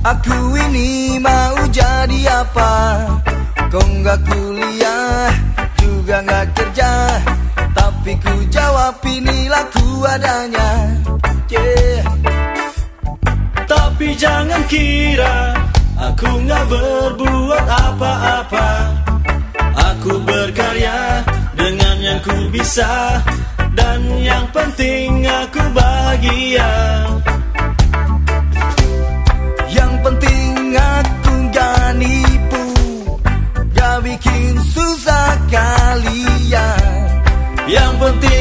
Aku ini mau jadi apa? Kau nggak kuliah juga nggak kerja. Tapi ku jawab inilah ku adanya. Yeah. Tapi jangan kira aku nggak berbuat apa-apa. Aku berkarya dengan yang ku bisa Yang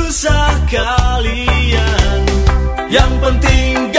susah kalian. Yang penting